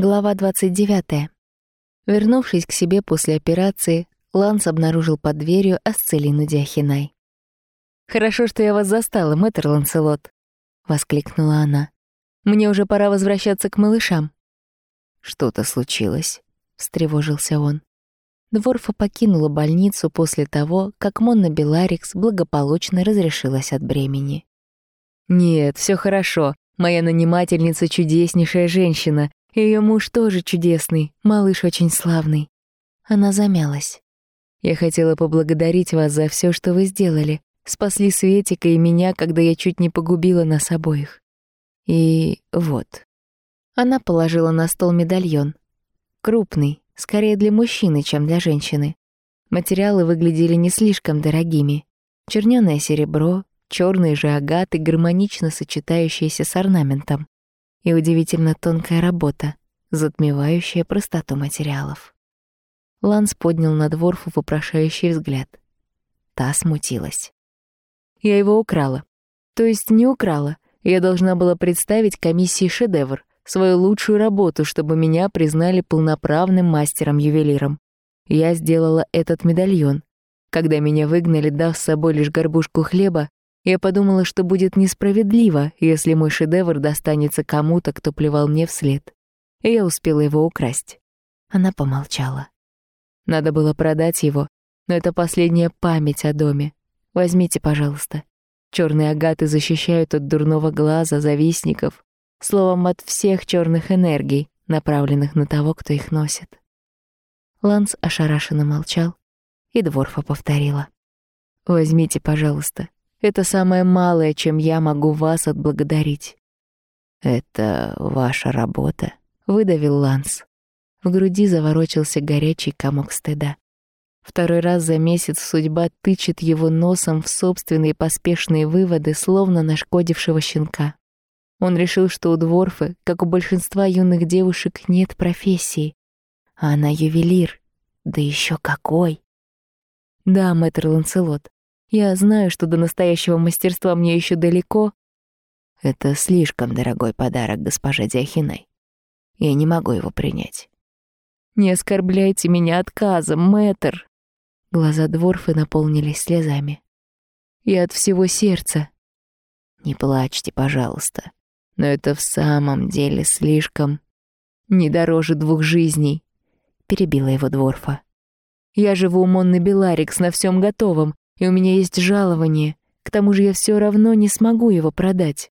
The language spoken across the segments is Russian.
Глава 29. Вернувшись к себе после операции, Ланс обнаружил под дверью Асцелину Диахинай. «Хорошо, что я вас застала, мэтр Ланселот», — воскликнула она. «Мне уже пора возвращаться к малышам». «Что-то случилось», — встревожился он. Дворфа покинула больницу после того, как Монна Беларикс благополучно разрешилась от бремени. «Нет, все хорошо. Моя нанимательница — чудеснейшая женщина, ее муж тоже чудесный, малыш очень славный. Она замялась. Я хотела поблагодарить вас за все, что вы сделали. Спасли Светика и меня, когда я чуть не погубила нас обоих. И вот. Она положила на стол медальон. Крупный, скорее для мужчины, чем для женщины. Материалы выглядели не слишком дорогими. Чернёное серебро, черные же агаты, гармонично сочетающиеся с орнаментом и удивительно тонкая работа, затмевающая простоту материалов. Ланс поднял на Дворфу вопрошающий взгляд. Та смутилась. «Я его украла. То есть не украла. Я должна была представить комиссии шедевр, свою лучшую работу, чтобы меня признали полноправным мастером-ювелиром. Я сделала этот медальон. Когда меня выгнали, дав с собой лишь горбушку хлеба, я подумала, что будет несправедливо, если мой шедевр достанется кому-то, кто плевал мне вслед. И я успела его украсть. Она помолчала. Надо было продать его, но это последняя память о доме. Возьмите, пожалуйста. Черные агаты защищают от дурного глаза завистников, словом, от всех черных энергий, направленных на того, кто их носит. Ланс ошарашенно молчал, и Дворфа повторила. «Возьмите, пожалуйста. Это самое малое, чем я могу вас отблагодарить». «Это ваша работа», — выдавил Ланс. В груди заворочился горячий комок стыда. Второй раз за месяц судьба тычет его носом в собственные поспешные выводы, словно нашкодившего щенка. Он решил, что у Дворфы, как у большинства юных девушек, нет профессии. А она ювелир. Да еще какой! Да, мэтр Ланселот, я знаю, что до настоящего мастерства мне еще далеко. Это слишком дорогой подарок госпоже Диахиной. Я не могу его принять. Не оскорбляйте меня отказом, мэтр. Глаза Дворфы наполнились слезами. Я от всего сердца. Не плачьте, пожалуйста. Но это в самом деле слишком... Не дороже двух жизней. Перебила его Дворфа. Я живу у Монны Беларикс на всем готовом, и у меня есть жалование. К тому же я все равно не смогу его продать.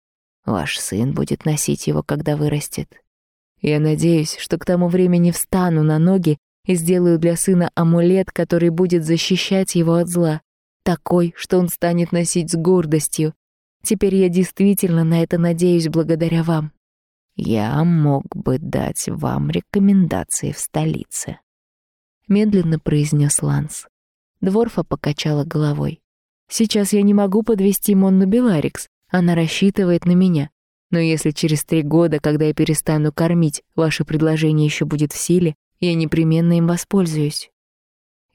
Ваш сын будет носить его, когда вырастет. Я надеюсь, что к тому времени встану на ноги и сделаю для сына амулет, который будет защищать его от зла. Такой, что он станет носить с гордостью. Теперь я действительно на это надеюсь благодаря вам. Я мог бы дать вам рекомендации в столице. Медленно произнес Ланс. Дворфа покачала головой. «Сейчас я не могу подвести Монну Беларикс. Она рассчитывает на меня. Но если через три года, когда я перестану кормить, ваше предложение еще будет в силе, я непременно им воспользуюсь.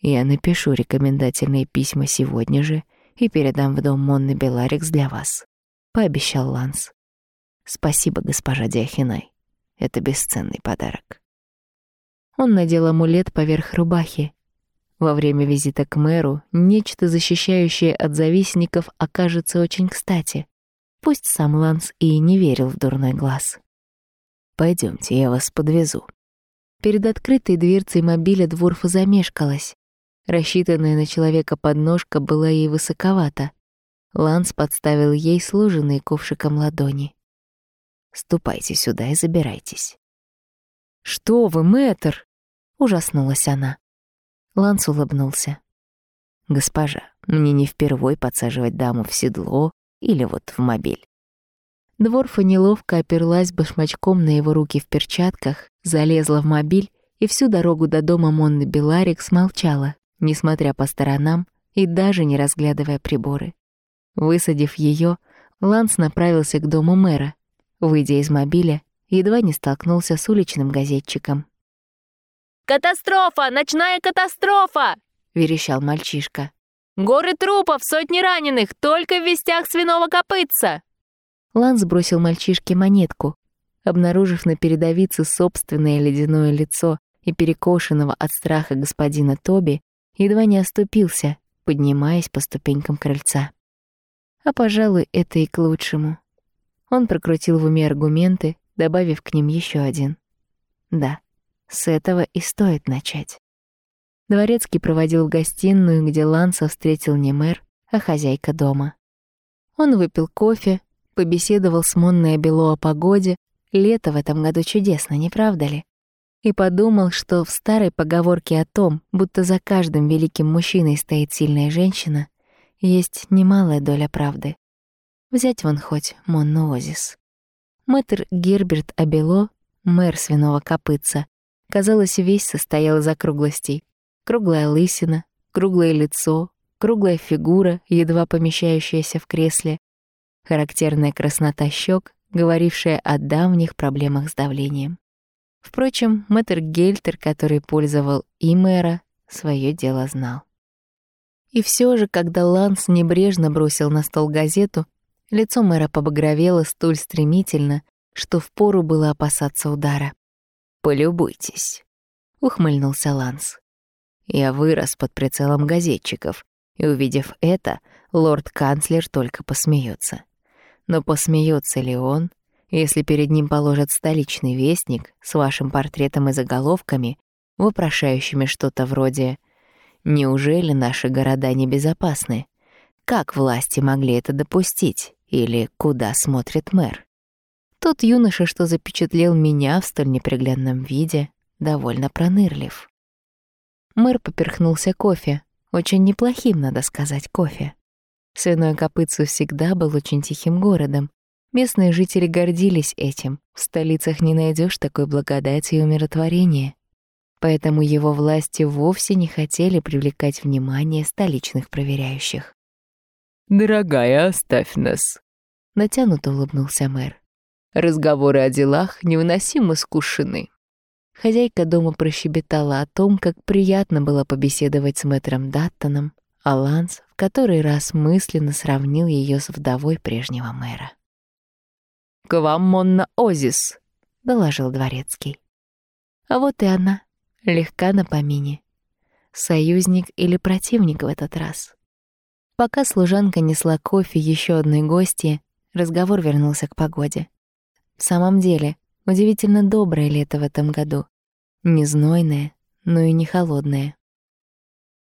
Я напишу рекомендательные письма сегодня же и передам в дом Монны Беларикс для вас», — пообещал Ланс. «Спасибо, госпожа Диахинай. Это бесценный подарок». Он надел амулет поверх рубахи, во время визита к мэру нечто, защищающее от завистников, окажется очень кстати. Пусть сам Ланс и не верил в дурной глаз. Пойдемте, я вас подвезу». Перед открытой дверцей мобиля Дворфа замешкалась. Рассчитанная на человека подножка была ей высоковата. Ланс подставил ей сложенные ковшиком ладони. «Ступайте сюда и забирайтесь». «Что вы, мэтр?» — ужаснулась она. Ланс улыбнулся. «Госпожа, мне не впервой подсаживать даму в седло или вот в мобиль». Дворфа неловко оперлась башмачком на его руки в перчатках, залезла в мобиль и всю дорогу до дома Монны Беларик смолчала, несмотря по сторонам и даже не разглядывая приборы. Высадив ее, Ланс направился к дому мэра. Выйдя из мобиля, едва не столкнулся с уличным газетчиком. «Катастрофа! Ночная катастрофа!» — верещал мальчишка. «Горы трупов, сотни раненых, только в вестях свиного копытца!» Ланс бросил мальчишке монетку. обнаружив на передовице собственное ледяное лицо и перекошенного от страха господина Тоби, едва не оступился, поднимаясь по ступенькам крыльца. А, пожалуй, это и к лучшему. Он прокрутил в уме аргументы, добавив к ним еще один. Да, с этого и стоит начать. Дворецкий проводил в гостиную, где Ланса встретил не мэр, а хозяйка дома. Он выпил кофе, побеседовал с Монной Бело о погоде, лето в этом году чудесно, не правда ли? И подумал, что в старой поговорке о том, будто за каждым великим мужчиной стоит сильная женщина, есть немалая доля правды. Взять вон хоть Монну Озис. Мэтр Герберт Абело, мэр свиного копытца, казалось, весь состоял из округлостей, Круглая лысина, круглое лицо, круглая фигура, едва помещающаяся в кресле, характерная краснота щек, говорившая о давних проблемах с давлением. Впрочем, мэтр Гельтер, который пользовал и мэра, свое дело знал. И все же, когда Ланс небрежно бросил на стол газету, лицо мэра побагровело столь стремительно, что впору было опасаться удара. «Полюбуйтесь», — ухмыльнулся Ланс. Я вырос под прицелом газетчиков, и, увидев это, лорд-канцлер только посмеется. Но посмеется ли он, если перед ним положат столичный вестник с вашим портретом и заголовками, вопрошающими что-то вроде «Неужели наши города небезопасны? Как власти могли это допустить? Или куда смотрит мэр?» Тот юноша, что запечатлел меня в столь неприглядном виде, довольно пронырлив. Мэр поперхнулся кофе. Очень неплохим, надо сказать, кофе. Свиной Копытцу всегда был очень тихим городом. Местные жители гордились этим. В столицах не найдешь такой благодати и умиротворения. Поэтому его власти вовсе не хотели привлекать внимание столичных проверяющих. «Дорогая, оставь нас», — натянуто улыбнулся мэр. «Разговоры о делах невыносимо скушены. Хозяйка дома прощебетала о том, как приятно было побеседовать с мэтром Даттоном, а Ланс в который раз мысленно сравнил ее с вдовой прежнего мэра. «К вам, Монна Озис», — доложил дворецкий. А вот и она, легка на помине. Союзник или противник в этот раз. Пока служанка несла кофе еще одной гости, разговор вернулся к погоде. В самом деле, Удивительно доброе лето в этом году. Не знойное, но и не холодное.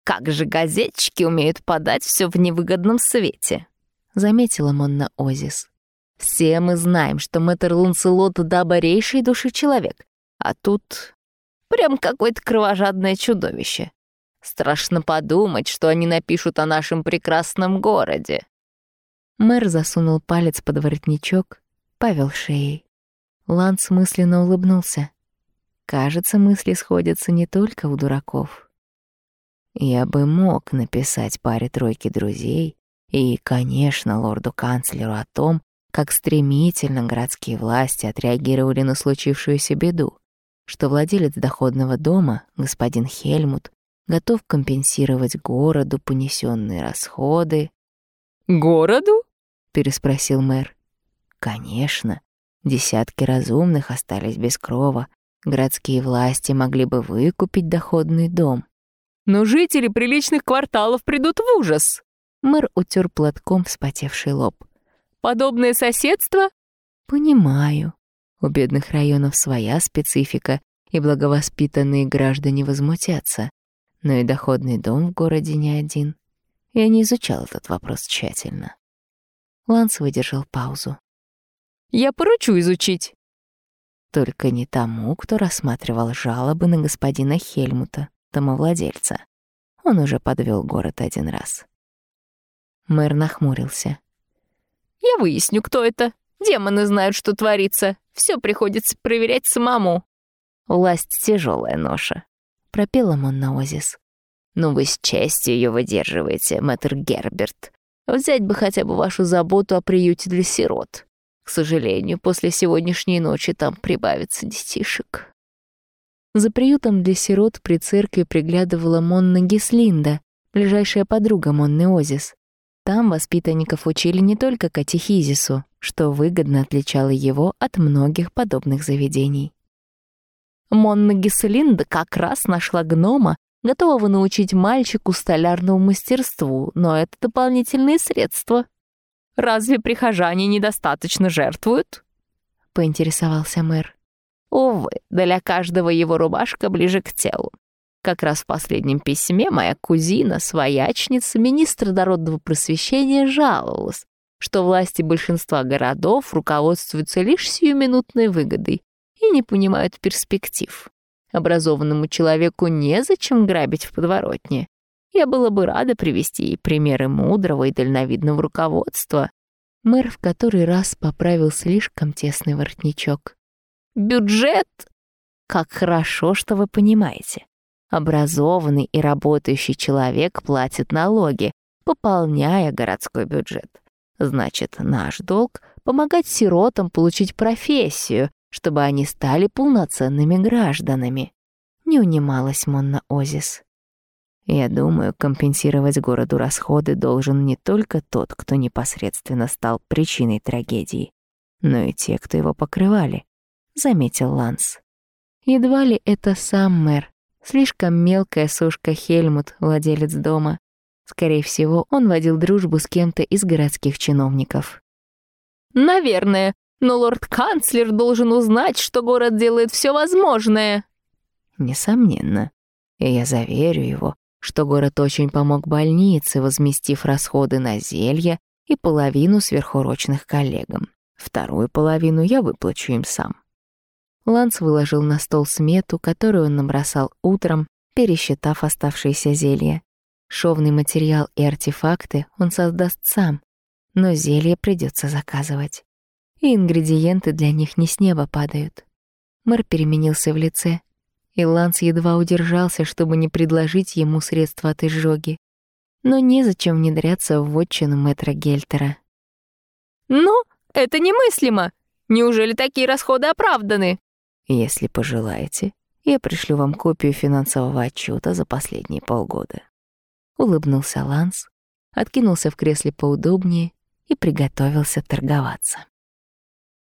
«Как же газетчики умеют подать все в невыгодном свете», — заметила Монна Озис. «Все мы знаем, что мэтр Ланселот — добрейший души человек, а тут прям какое-то кровожадное чудовище. Страшно подумать, что они напишут о нашем прекрасном городе». Мэр засунул палец под воротничок, павел шеей. Ланс мысленно улыбнулся. Кажется, мысли сходятся не только у дураков. Я бы мог написать паре-тройки друзей и, конечно, лорду-канцлеру о том, как стремительно городские власти отреагировали на случившуюся беду, что владелец доходного дома, господин Хельмут, готов компенсировать городу понесенные расходы. «Городу?» — переспросил мэр. «Конечно. Десятки разумных остались без крова. Городские власти могли бы выкупить доходный дом. Но жители приличных кварталов придут в ужас. Мэр утер платком вспотевший лоб. Подобное соседство? Понимаю. У бедных районов своя специфика, и благовоспитанные граждане возмутятся. Но и доходный дом в городе не один. Я не изучал этот вопрос тщательно. Ланс выдержал паузу. Я поручу изучить. Только не тому, кто рассматривал жалобы на господина Хельмута, домовладельца. Он уже подвел город один раз. Мэр нахмурился. Я выясню, кто это. Демоны знают, что творится. Все приходится проверять самому. Власть тяжелая ноша, пропела Моннаозис. Ну вы с честью ее выдерживаете, мэтр Герберт. Взять бы хотя бы вашу заботу о приюте для сирот. К сожалению, после сегодняшней ночи там прибавится детишек. За приютом для сирот при церкви приглядывала Монна Геслинда, ближайшая подруга Монны Озис. Там воспитанников учили не только катехизису, что выгодно отличало его от многих подобных заведений. Монна Гесселинда как раз нашла гнома, готового научить мальчику столярному мастерству, но это дополнительные средства. Разве прихожане недостаточно жертвуют? Поинтересовался мэр. Увы, для каждого его рубашка ближе к телу. Как раз в последнем письме моя кузина, своячница, министр народного просвещения, жаловалась, что власти большинства городов руководствуются лишь сиюминутной выгодой и не понимают перспектив. Образованному человеку незачем грабить в подворотне. Я была бы рада привести ей примеры мудрого и дальновидного руководства. Мэр в который раз поправил слишком тесный воротничок. «Бюджет? Как хорошо, что вы понимаете. Образованный и работающий человек платит налоги, пополняя городской бюджет. Значит, наш долг — помогать сиротам получить профессию, чтобы они стали полноценными гражданами. Не унималась Монна Озис. Я думаю, компенсировать городу расходы должен не только тот, кто непосредственно стал причиной трагедии, но и те, кто его покрывали, заметил Ланс. Едва ли это сам мэр Слишком мелкая сушка Хельмут, владелец дома. Скорее всего, он водил дружбу с кем-то из городских чиновников. «Наверное, но лорд-канцлер должен узнать, что город делает все возможное». «Несомненно. И я заверю его, что город очень помог больнице, возместив расходы на зелья и половину сверхурочных коллегам. Вторую половину я выплачу им сам. Ланс выложил на стол смету, которую он набросал утром, пересчитав оставшиеся зелья. Шовный материал и артефакты он создаст сам, но зелье придется заказывать. И ингредиенты для них не с неба падают. Мэр переменился в лице, и Ланс едва удержался, чтобы не предложить ему средства от изжоги. Но незачем внедряться в вотчину мэтра Гельтера. «Ну, это немыслимо! Неужели такие расходы оправданы?» Если пожелаете, я пришлю вам копию финансового отчета за последние полгода. Улыбнулся Ланс, откинулся в кресле поудобнее и приготовился торговаться.